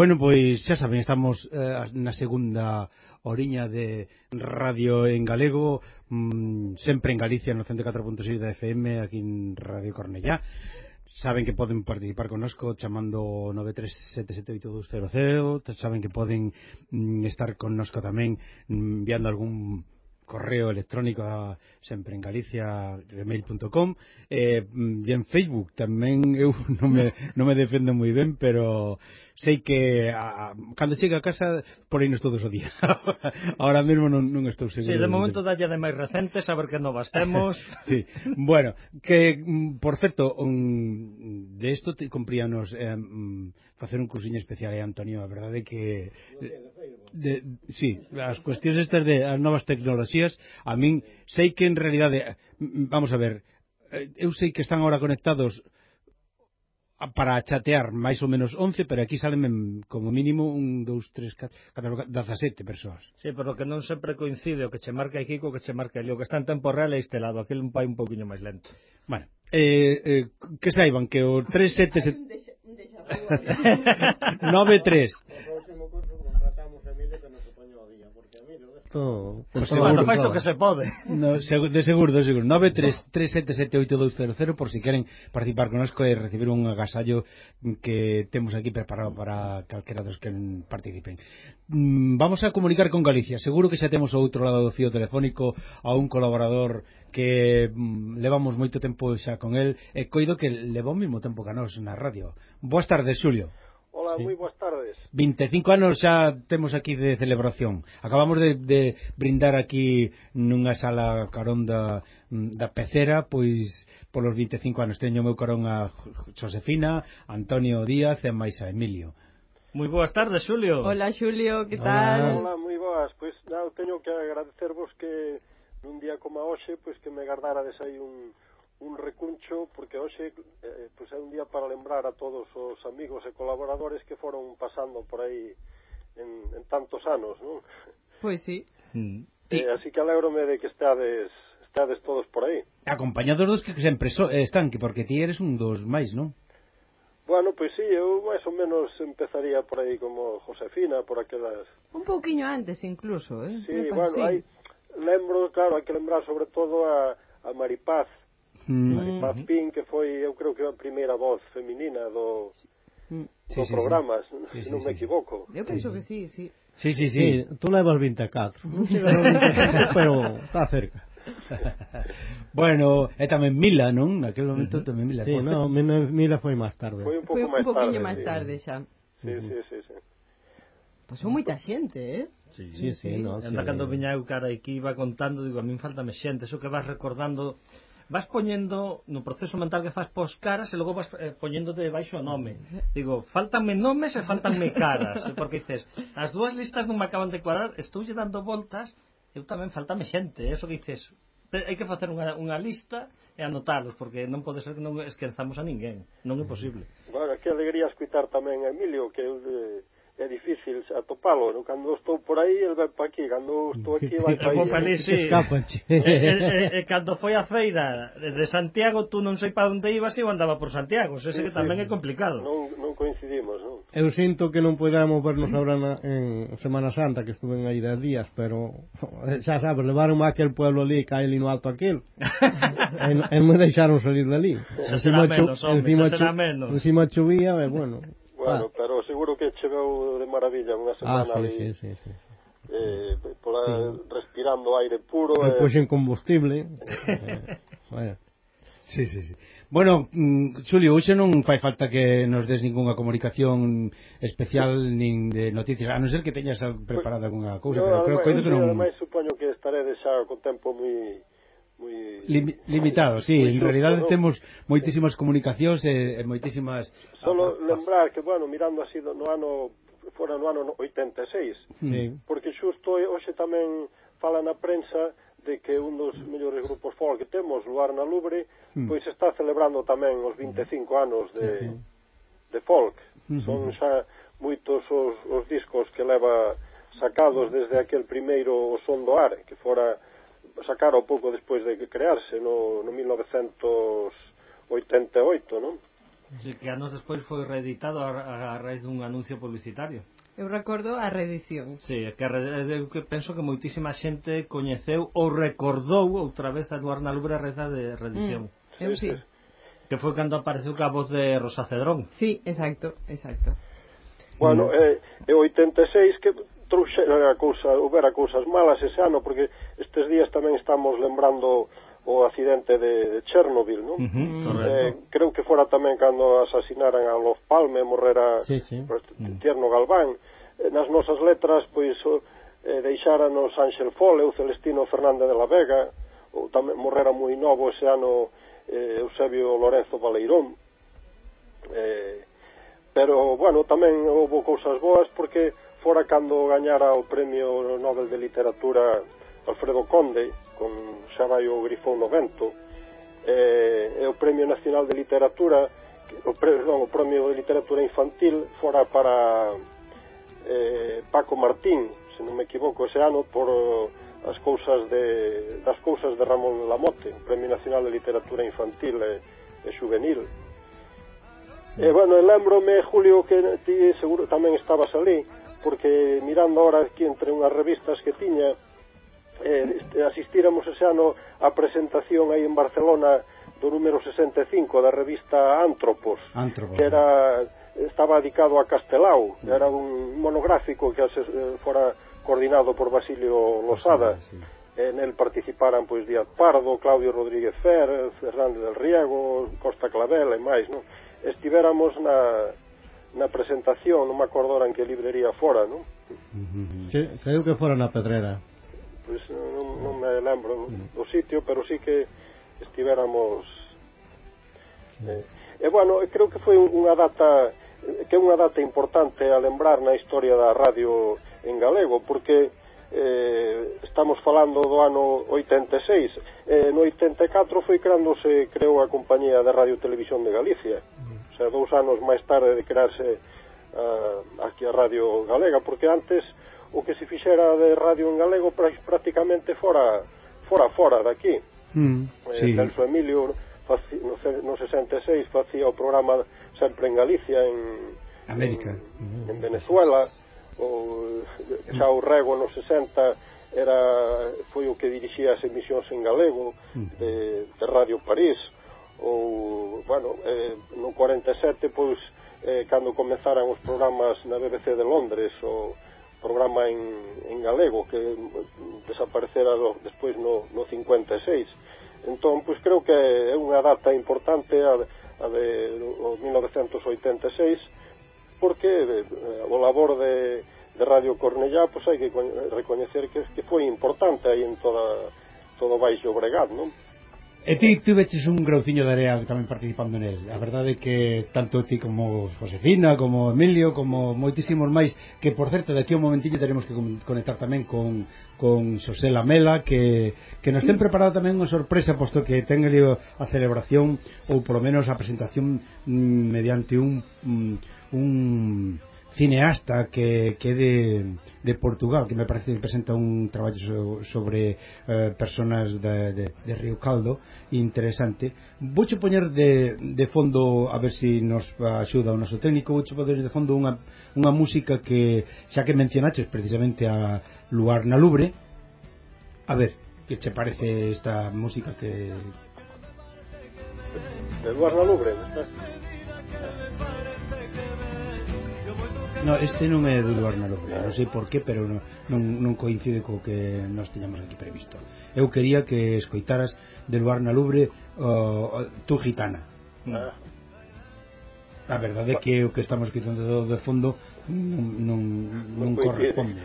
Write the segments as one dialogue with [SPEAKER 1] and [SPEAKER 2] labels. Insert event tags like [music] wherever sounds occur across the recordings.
[SPEAKER 1] Bueno, pois xa saben, estamos eh, na segunda oriña de Radio en Galego mmm, Sempre en Galicia no 104.6 da FM aquí en Radio Cornellá. Saben que poden participar connosco chamando 937782200 Saben que poden mm, estar connosco tamén mm, enviando algún correo electrónico a sempre en Galicia gmail.com eh, mm, e en Facebook tamén [laughs] eu non me, non me defendo moi ben pero sei que a, cando chega a casa poreinos todos o día. [laughs] Ahora mesmo non, non estou seguro.
[SPEAKER 2] Sí, de momento dalle de máis recentes a ver que novas temos. [laughs]
[SPEAKER 1] sí. Bueno, que mm, por certo, un, de isto te compríanos eh, mm, facer un cursiño especial eh, Antonio, a verdade que eh, de, sí, as cuestións estas de as novas tecnoloxías, a min sei que en realidade vamos a ver, eh, eu sei que están agora conectados Ah, para chatear máis ou menos 11, pero aquí salen como mínimo un, dous, tres, catro, 17 persoas.
[SPEAKER 2] Sí, pero que non sempre coincide o que che marca aquí co que che marca ali. O que está en tempo real é este lado, aquel un pai un poquinho máis lento.
[SPEAKER 1] Bueno, eh, eh, que saiban que o 377... 9-3 [laughs]
[SPEAKER 2] Todo, pues seguro, bueno, o que se pode.
[SPEAKER 1] No, de seguro, de seguro. 933778200 por si queren participar connosco e recibir un agasallo que temos aquí preparado para calquera dos que participen. Mm, vamos a comunicar con Galicia. Seguro que xa temos ao outro lado do fío telefónico a un colaborador que mm, levamos moito tempo xa con el e coido que levou o mesmo tempo que a nós na radio. Boas tardes, Xulio.
[SPEAKER 3] Ola, sí. moi boas tardes.
[SPEAKER 1] 25 anos xa temos aquí de celebración. Acabamos de, de brindar aquí nunha sala carón da, mm, da Pecera, pois polos 25 anos teño meu carón a Josefina, Antonio Díaz e máis a Emilio.
[SPEAKER 2] Moi boas tardes, Xulio.
[SPEAKER 4] Hola, Xulio, que tal?
[SPEAKER 3] Hola, moi boas. Pois nada, teño que agradecervos que nun día como hoxe, pois que me gardarades aí un, un recuncho porque hoxe eh, pois é un día para lembrar a todos os amigos e colaboradores que foron pasando por aí en, en tantos anos, non?
[SPEAKER 4] Pois sí.
[SPEAKER 3] Mm. Eh, así que alégrome de que estades estades todos por aí.
[SPEAKER 1] Acompañados dos que sempre so, eh, están, que porque ti eres un dos máis, non?
[SPEAKER 3] Bueno, pois sí, eu máis ou menos empezaría por aí como Josefina, por aquelas...
[SPEAKER 4] Un pouquiño antes incluso, eh?
[SPEAKER 3] Sí,
[SPEAKER 4] Me
[SPEAKER 3] bueno,
[SPEAKER 4] sí.
[SPEAKER 3] hai... Lembro, claro, hai que lembrar sobre todo a, a Maripaz,
[SPEAKER 1] Mm.
[SPEAKER 3] Mazpin, que foi, eu creo que a primeira voz feminina do,
[SPEAKER 4] mm.
[SPEAKER 1] sí,
[SPEAKER 3] do
[SPEAKER 1] sí,
[SPEAKER 3] programa,
[SPEAKER 1] sí.
[SPEAKER 3] se
[SPEAKER 1] sí, [laughs]
[SPEAKER 3] non
[SPEAKER 1] sí, me
[SPEAKER 3] equivoco.
[SPEAKER 4] Eu penso sí, que sí, sí.
[SPEAKER 1] Sí, sí,
[SPEAKER 5] sí,
[SPEAKER 1] sí.
[SPEAKER 5] tú levas 24, non 24, pero está cerca. [laughs]
[SPEAKER 1] bueno, eh, e tamén Mila, non? Naquel momento uh -huh. tamén Mila.
[SPEAKER 5] Sí, no, Mila foi máis tarde.
[SPEAKER 3] Foi un pouco máis tarde.
[SPEAKER 4] Foi un
[SPEAKER 3] máis tarde, sí.
[SPEAKER 4] xa.
[SPEAKER 3] Sí, sí, sí, sí.
[SPEAKER 4] Pois son moita xente, eh?
[SPEAKER 5] Sí, sí, sí, sí, no, sí.
[SPEAKER 2] Anda sí. cando viña eu cara aquí iba contando, digo, a min faltame xente, eso que vas recordando vas poñendo no proceso mental que faz pos caras e logo vas eh, poñéndote debaixo o nome. Digo, faltanme nomes e faltanme caras, [laughs] porque dices, as dúas listas non me acaban de cuadrar, estoulle dando voltas, eu tamén faltame xente, eso que dices, hai que facer unha, unha lista e anotalos, porque non pode ser que non esquenzamos a ninguén, non é posible.
[SPEAKER 3] Bueno, que alegría escutar tamén a Emilio, que eu de é difícil atopalo, no? cando estou por aí el ven pa aquí, cando estou aquí vai [laughs] pa aí
[SPEAKER 2] sí. e, e, e, cando foi a feira de Santiago tú non sei para onde ibas e eu andaba por Santiago ese
[SPEAKER 3] sí,
[SPEAKER 2] que tamén sí. é complicado
[SPEAKER 3] non, non coincidimos non?
[SPEAKER 5] eu sinto que non podamos vernos agora na, en Semana Santa que estuve aí 10 días pero eh, xa sabes, levaron a aquel pueblo ali cae ali no alto aquel [laughs] e, e me deixaron salir de ali
[SPEAKER 2] será menos, hombre,
[SPEAKER 5] encima,
[SPEAKER 2] menos.
[SPEAKER 5] encima chovía e bueno,
[SPEAKER 3] bueno ah. pero que chegou de maravilla unha
[SPEAKER 5] ah,
[SPEAKER 3] semana
[SPEAKER 5] ah, sí,
[SPEAKER 3] ali,
[SPEAKER 5] sí, sí, sí.
[SPEAKER 3] Eh, por a, sí. respirando aire puro
[SPEAKER 5] e
[SPEAKER 3] eh...
[SPEAKER 5] Pois en combustible [laughs] eh, bueno.
[SPEAKER 1] Sí, sí, sí. Bueno, mm, Xulio, hoxe non fai falta que nos des ningunha comunicación especial nin de noticias, a non ser que teñas preparada pues, algunha
[SPEAKER 3] cousa,
[SPEAKER 1] pero creo que, que non...
[SPEAKER 3] Ademais, supoño que estaredes xa con tempo moi moi
[SPEAKER 1] Lim, limitado, sí,
[SPEAKER 3] muy
[SPEAKER 1] eh,
[SPEAKER 3] en
[SPEAKER 1] realidad
[SPEAKER 3] no?
[SPEAKER 1] temos moitísimas comunicacións e, e moitísimas
[SPEAKER 3] Solo
[SPEAKER 1] ah, ah,
[SPEAKER 3] lembrar ah. que bueno, mirando así no ano fora no ano 86,
[SPEAKER 5] sí.
[SPEAKER 3] porque xusto hoxe tamén fala na prensa de que un dos mellores grupos folk que temos, Luar na Lubre,
[SPEAKER 1] mm.
[SPEAKER 3] pois está celebrando tamén os 25 anos de, sí, sí. de folk.
[SPEAKER 1] Mm -hmm.
[SPEAKER 3] Son xa moitos os, os discos que leva sacados desde aquel primeiro o son do ar, que fora sacaron pouco despois de crearse no, no 1988, non?
[SPEAKER 2] Sí, que anos despois foi reeditado a, a, a raíz dun anuncio publicitario.
[SPEAKER 4] Eu recordo a reedición.
[SPEAKER 2] Sí, que, eu que penso que moitísima xente coñeceu ou recordou outra vez a Eduardo Lubre a reza de reedición.
[SPEAKER 4] Mm, eu sí.
[SPEAKER 2] Que foi cando apareceu ca voz de Rosa Cedrón.
[SPEAKER 4] Sí, exacto, exacto.
[SPEAKER 3] Bueno, é eh, 86 que trouxeran a cousa, houbera cousas malas ese ano, porque estes días tamén estamos lembrando o accidente de, de Chernobyl, non?
[SPEAKER 2] Uh
[SPEAKER 3] -huh, mm.
[SPEAKER 2] correcto.
[SPEAKER 3] eh, creo que fora tamén cando asasinaran a Los Palme, morrera
[SPEAKER 5] sí, sí.
[SPEAKER 3] Pues, mm. Tierno Galván. Eh, nas nosas letras, pois, eh, deixáranos Ángel Foleu, Celestino Fernández de la Vega, ou tamén morrera moi novo ese ano eh, Eusebio Lorenzo Valeirón. Eh, pero, bueno, tamén houve cousas boas porque fora cando gañara o Premio Nobel de Literatura Alfredo Conde, con xa vai o grifón no vento, eh, e o Premio Nacional de Literatura, o, pre, non, o Premio de Literatura Infantil fora para eh, Paco Martín, se non me equivoco, ese ano por as cousas de, das cousas de Ramón Lamote, o Premio Nacional de Literatura Infantil e, e Juvenil. E, bueno, e lembrome, Julio, que ti seguro tamén estabas ali, porque mirando ahora aquí entre unhas revistas que tiña eh, asistíramos ese ano a presentación aí en Barcelona do número 65 da revista Antropos,
[SPEAKER 1] Antropos.
[SPEAKER 3] que era estaba dedicado a Castelao, era un monográfico que se, eh, fora coordinado por Basilio Losada.
[SPEAKER 1] Sí, sí.
[SPEAKER 3] En el participaran pois Díaz Pardo, Claudio Rodríguez Fer, Fernández del Riego, Costa Clavel e máis, non? Estivéramos na na presentación, non me acordo en que librería fora, non?
[SPEAKER 1] Uh -huh.
[SPEAKER 5] Sí, creo que fora na Pedrera.
[SPEAKER 3] Pois pues, non, non me lembro uh -huh. do sitio, pero sí que estivéramos... Uh -huh. eh, e bueno, creo que foi unha data que é unha data importante a lembrar na historia da radio en galego, porque eh, estamos falando do ano 86 eh, no 84 foi cando se creou a compañía de Radio Televisión de Galicia xa dous anos máis tarde de crearse uh, aquí a Radio Galega, porque antes o que se fixera de radio en galego prácticamente fora fora fora daqui.
[SPEAKER 1] Mm,
[SPEAKER 3] eh,
[SPEAKER 1] sí.
[SPEAKER 3] Celso Emilio faci, no, no 66 facía o programa sempre en Galicia, en
[SPEAKER 1] América,
[SPEAKER 3] en, en Venezuela, o xa o Rego no 60 era foi o que dirixía as emisións en galego mm. de, de Radio París ou, bueno, eh, no 47, pois, eh, cando comenzaran os programas na BBC de Londres, o programa en, en galego, que eh, desaparecera do, despois no, no 56. Entón, pois, creo que é unha data importante a, a de o 1986, porque eh, o labor de, de Radio Cornellá, pois hai que recoñecer que, que foi importante aí en toda, todo o Baixo Obregat, non?
[SPEAKER 1] E ti tuveches un grauciño de area tamén participando nel. A verdade é que tanto ti como Josefina, como Emilio, como moitísimos máis, que por certo daqui a un momentinho teremos que conectar tamén con, con Xosé Lamela, que, que nos ten preparado tamén unha sorpresa, posto que ten ali a celebración, ou polo menos a presentación mm, mediante un, mm, un cineasta que, que de, de Portugal que me parece que presenta un traballo so, sobre eh, personas de, de, de Río Caldo interesante Vouche poñer de, de fondo a ver se si nos axuda o noso técnico vouche poñer de fondo unha, unha música que xa que mencionaches precisamente a Luar na Lubre a ver que che parece esta música que
[SPEAKER 3] de Luar na Lubre después.
[SPEAKER 1] No, este non é do Luar na non sei por qué, pero non, non, non coincide co que nós teñamos aquí previsto. Eu quería que escoitaras de Luar na Lubre uh, tu gitana.
[SPEAKER 3] Ah.
[SPEAKER 1] A verdade é que o que estamos escutando de fondo non, non, non corresponde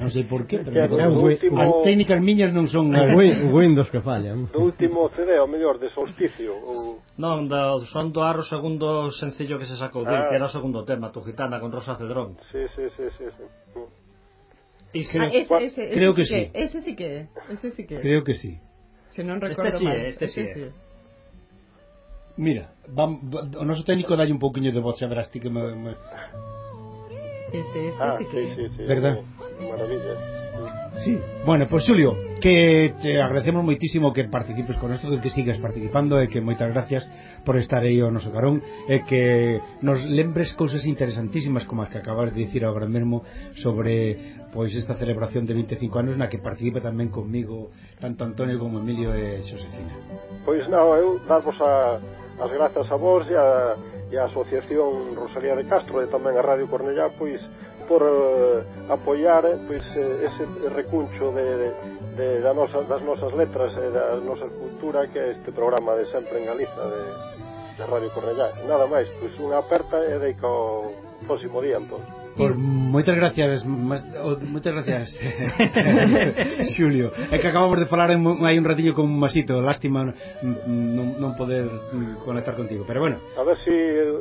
[SPEAKER 1] non sei por qué pero
[SPEAKER 3] que
[SPEAKER 1] non,
[SPEAKER 3] último...
[SPEAKER 1] as técnicas miñas non son
[SPEAKER 5] ah, o Windows que fallan
[SPEAKER 3] do último CD, o mellor, de solsticio ou...
[SPEAKER 2] non, da, son do arro segundo sencillo que se sacou
[SPEAKER 3] ah.
[SPEAKER 2] que era o segundo tema, tu gitana con Rosa Cedrón
[SPEAKER 3] sí, sí, sí, sí, sí.
[SPEAKER 2] E creo,
[SPEAKER 4] ah, ese, ese, creo ese
[SPEAKER 1] que
[SPEAKER 4] sí,
[SPEAKER 1] que, sí.
[SPEAKER 4] Ese sí que, ese sí que.
[SPEAKER 1] Creo que sí.
[SPEAKER 4] Se non recordo este
[SPEAKER 2] sí,
[SPEAKER 4] mal.
[SPEAKER 2] Este, este sí. sí.
[SPEAKER 1] Mira, vam, o noso técnico dalle un pouquiño de voz, xa verás ti que me... me...
[SPEAKER 4] Este, este
[SPEAKER 3] ah,
[SPEAKER 4] sí que... Sí,
[SPEAKER 3] sí, sí,
[SPEAKER 1] Verdad?
[SPEAKER 3] Maravilla.
[SPEAKER 1] Sí. Bueno, pois pues, Xulio, que te agradecemos moitísimo que participes con nosotros, que sigas participando e que moitas gracias por estar aí ao noso carón e que nos lembres cousas interesantísimas como as que acabas de dicir agora mesmo sobre pois esta celebración de 25 anos na que participa tamén conmigo tanto Antonio como Emilio e Xosefina.
[SPEAKER 3] Pois non, eu darvos a as grazas a vos e a, e a Asociación Rosalía de Castro e tamén a Radio Cornellá pois por eh, apoiar eh, pois eh, ese recuncho de, de da nosa, das nosas letras e da nosa cultura que é este programa de sempre en Galiza de, de Radio Cornellá. Nada máis, pois unha aperta e deico o próximo día entón.
[SPEAKER 1] por moitas gracias, moitas gracias. [laughs] Xulio, é que acabamos de falar en, hai un ratiño con Masito, lástima mm, non, non poder mm, conectar contigo, pero bueno.
[SPEAKER 3] A ver si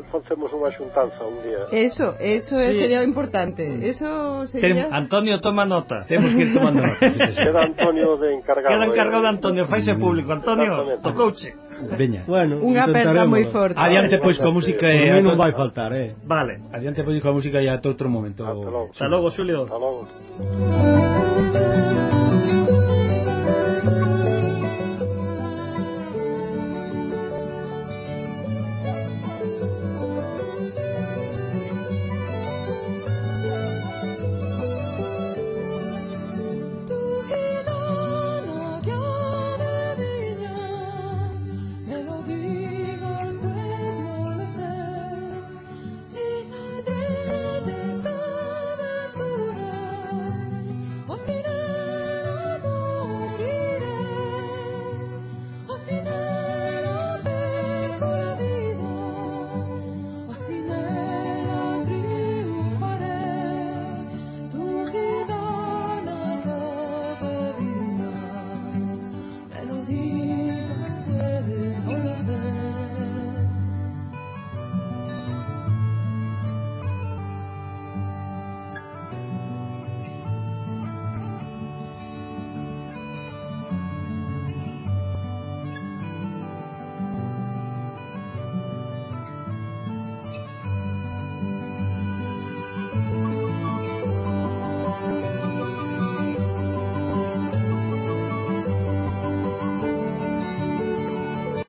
[SPEAKER 3] facemos unha xuntanza un día.
[SPEAKER 4] Eso, eso
[SPEAKER 2] Sí.
[SPEAKER 4] sería importante. Eso sería...
[SPEAKER 2] Antonio, toma nota.
[SPEAKER 1] Temos que ir tomando sí, sí.
[SPEAKER 3] Queda Antonio de encargado.
[SPEAKER 2] Queda encargado de
[SPEAKER 3] eh.
[SPEAKER 2] Antonio, faise público. Antonio, tocouche.
[SPEAKER 1] Veña.
[SPEAKER 5] Bueno,
[SPEAKER 4] Unha aperta moi forte.
[SPEAKER 1] Adiante pois coa música e
[SPEAKER 5] mí non
[SPEAKER 1] ata-
[SPEAKER 5] vai faltar, eh.
[SPEAKER 2] Vale.
[SPEAKER 1] Adiante pois coa música e ata outro momento.
[SPEAKER 3] Hasta logo.
[SPEAKER 2] Hasta logo, Xulio.
[SPEAKER 3] Hasta logo.